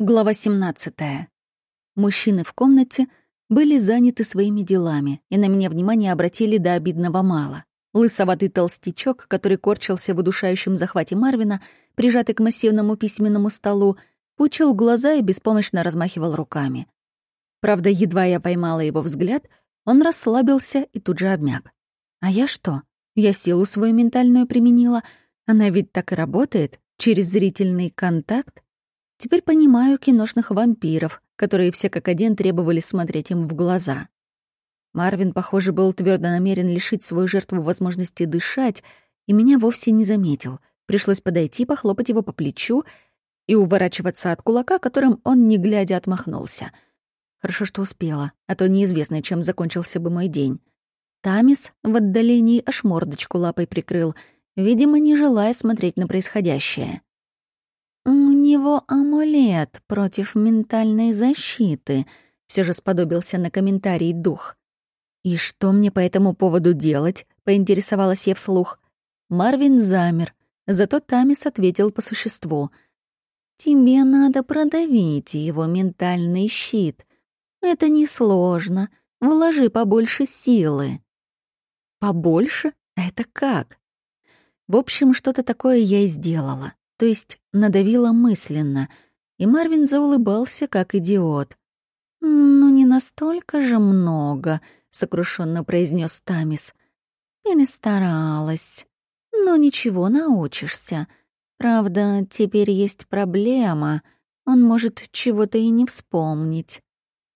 Глава 17. Мужчины в комнате были заняты своими делами, и на меня внимание обратили до обидного мало. Лысоватый толстячок, который корчился в удушающем захвате Марвина, прижатый к массивному письменному столу, пучил глаза и беспомощно размахивал руками. Правда, едва я поймала его взгляд, он расслабился и тут же обмяк. А я что? Я силу свою ментальную применила. Она ведь так и работает, через зрительный контакт. Теперь понимаю киношных вампиров, которые все как один требовали смотреть им в глаза. Марвин, похоже, был твердо намерен лишить свою жертву возможности дышать, и меня вовсе не заметил. Пришлось подойти, похлопать его по плечу и уворачиваться от кулака, которым он, не глядя, отмахнулся. Хорошо, что успела, а то неизвестно, чем закончился бы мой день. Тамис в отдалении аж мордочку лапой прикрыл, видимо, не желая смотреть на происходящее. «У него амулет против ментальной защиты», — все же сподобился на комментарий дух. «И что мне по этому поводу делать?» — поинтересовалась я вслух. Марвин замер, зато Тамис ответил по существу. «Тебе надо продавить его ментальный щит. Это несложно. Вложи побольше силы». «Побольше? Это как?» В общем, что-то такое я и сделала то есть надавила мысленно, и Марвин заулыбался, как идиот. «Ну, не настолько же много», — сокрушенно произнес Тамис. «Перестаралась. Но ничего, научишься. Правда, теперь есть проблема. Он может чего-то и не вспомнить.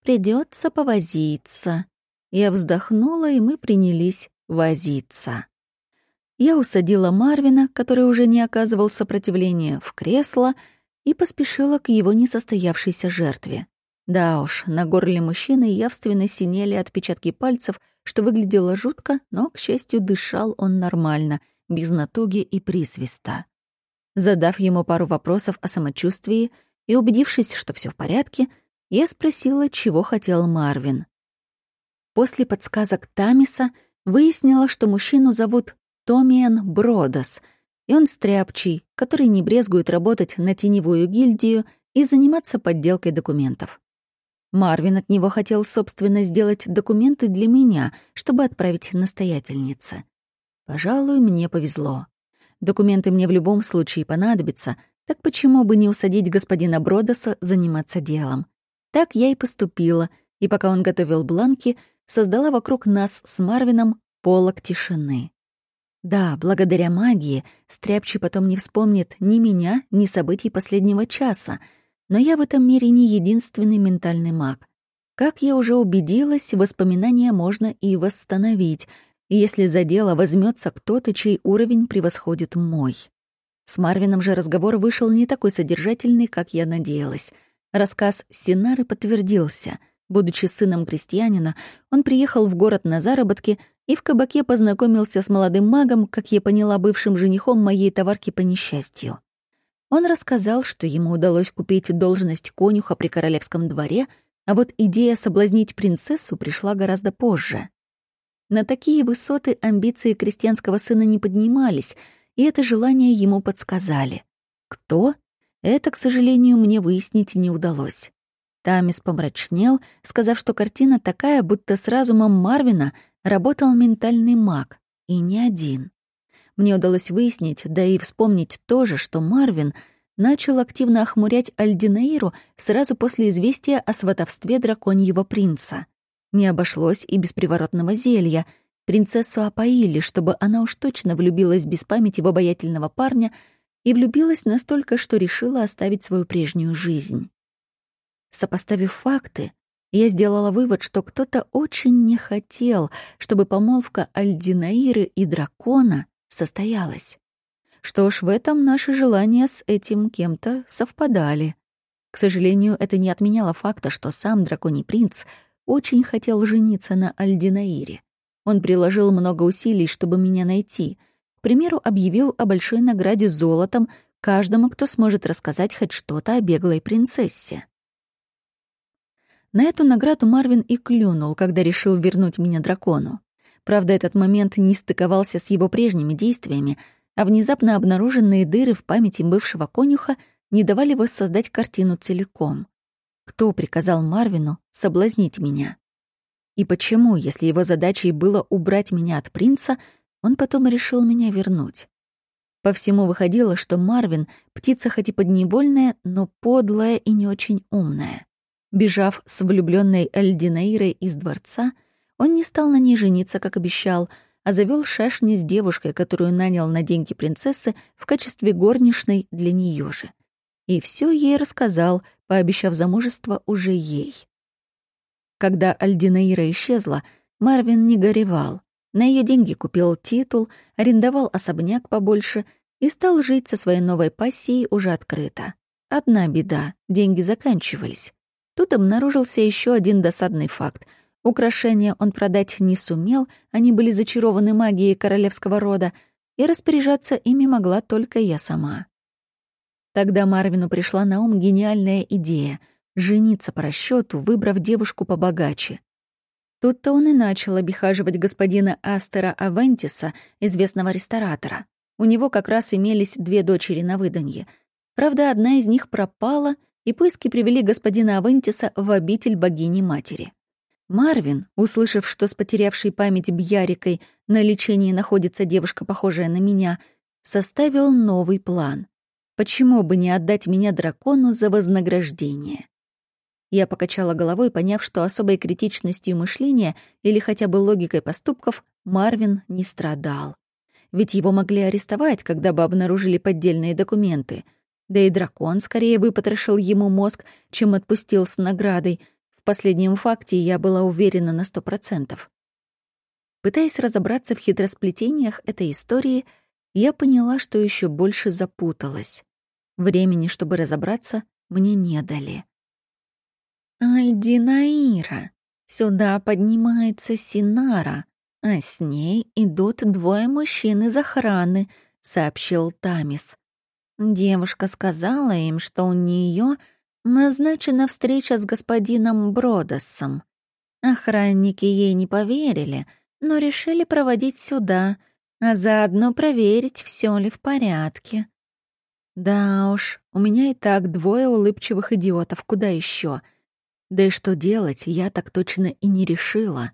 Придется повозиться». Я вздохнула, и мы принялись возиться. Я усадила Марвина, который уже не оказывал сопротивления, в кресло и поспешила к его несостоявшейся жертве. Да уж, на горле мужчины явственно синели отпечатки пальцев, что выглядело жутко, но, к счастью, дышал он нормально, без натуги и присвиста. Задав ему пару вопросов о самочувствии и убедившись, что все в порядке, я спросила, чего хотел Марвин. После подсказок Тамиса выяснила, что мужчину зовут Томиан Бродос, и он стряпчий, который не брезгует работать на теневую гильдию и заниматься подделкой документов. Марвин от него хотел, собственно, сделать документы для меня, чтобы отправить настоятельнице. Пожалуй, мне повезло. Документы мне в любом случае понадобятся, так почему бы не усадить господина Бродоса заниматься делом? Так я и поступила, и пока он готовил бланки, создала вокруг нас с Марвином полок тишины. Да, благодаря магии Стряпчий потом не вспомнит ни меня, ни событий последнего часа, но я в этом мире не единственный ментальный маг. Как я уже убедилась, воспоминания можно и восстановить, если за дело возьмется кто-то, чей уровень превосходит мой. С Марвином же разговор вышел не такой содержательный, как я надеялась. Рассказ Синары подтвердился. Будучи сыном крестьянина, он приехал в город на заработки — и в кабаке познакомился с молодым магом, как я поняла, бывшим женихом моей товарки по несчастью. Он рассказал, что ему удалось купить должность конюха при королевском дворе, а вот идея соблазнить принцессу пришла гораздо позже. На такие высоты амбиции крестьянского сына не поднимались, и это желание ему подсказали. Кто? Это, к сожалению, мне выяснить не удалось. Тамис помрачнел, сказав, что картина такая, будто с разумом Марвина — работал ментальный маг, и не один. Мне удалось выяснить, да и вспомнить тоже, что Марвин начал активно охмурять Альдинаиру сразу после известия о сватовстве драконьего принца. Не обошлось и без приворотного зелья. Принцессу опоили, чтобы она уж точно влюбилась без памяти в обаятельного парня и влюбилась настолько, что решила оставить свою прежнюю жизнь. Сопоставив факты, я сделала вывод, что кто-то очень не хотел, чтобы помолвка Альдинаиры и дракона состоялась. Что ж, в этом наши желания с этим кем-то совпадали. К сожалению, это не отменяло факта, что сам драконий принц очень хотел жениться на Альдинаире. Он приложил много усилий, чтобы меня найти. К примеру, объявил о большой награде золотом каждому, кто сможет рассказать хоть что-то о беглой принцессе. На эту награду Марвин и клюнул, когда решил вернуть меня дракону. Правда, этот момент не стыковался с его прежними действиями, а внезапно обнаруженные дыры в памяти бывшего конюха не давали воссоздать картину целиком. Кто приказал Марвину соблазнить меня? И почему, если его задачей было убрать меня от принца, он потом решил меня вернуть? По всему выходило, что Марвин — птица хоть и подневольная, но подлая и не очень умная. Бежав с влюбленной Альдинаирой из дворца, он не стал на ней жениться, как обещал, а завел шашни с девушкой, которую нанял на деньги принцессы в качестве горничной для нее же. И все ей рассказал, пообещав замужество уже ей. Когда Альдинаира исчезла, Марвин не горевал. На ее деньги купил титул, арендовал особняк побольше и стал жить со своей новой пассией уже открыто. Одна беда — деньги заканчивались. Тут обнаружился еще один досадный факт. Украшения он продать не сумел, они были зачарованы магией королевского рода, и распоряжаться ими могла только я сама. Тогда Марвину пришла на ум гениальная идея — жениться по расчету, выбрав девушку побогаче. Тут-то он и начал обихаживать господина Астера Авентиса, известного ресторатора. У него как раз имелись две дочери на выданье. Правда, одна из них пропала, и поиски привели господина Авентиса в обитель богини-матери. Марвин, услышав, что с потерявшей память Бьярикой на лечении находится девушка, похожая на меня, составил новый план. Почему бы не отдать меня дракону за вознаграждение? Я покачала головой, поняв, что особой критичностью мышления или хотя бы логикой поступков Марвин не страдал. Ведь его могли арестовать, когда бы обнаружили поддельные документы. Да и дракон скорее выпотрошил ему мозг, чем отпустил с наградой. В последнем факте я была уверена на сто процентов. Пытаясь разобраться в хитросплетениях этой истории, я поняла, что еще больше запуталась. Времени, чтобы разобраться, мне не дали. «Альдинаира, сюда поднимается Синара, а с ней идут двое мужчин из охраны», — сообщил Тамис. Девушка сказала им, что у нее назначена встреча с господином Бродосом. Охранники ей не поверили, но решили проводить сюда — а заодно проверить, все ли в порядке. Да уж, у меня и так двое улыбчивых идиотов, куда еще? Да и что делать, я так точно и не решила.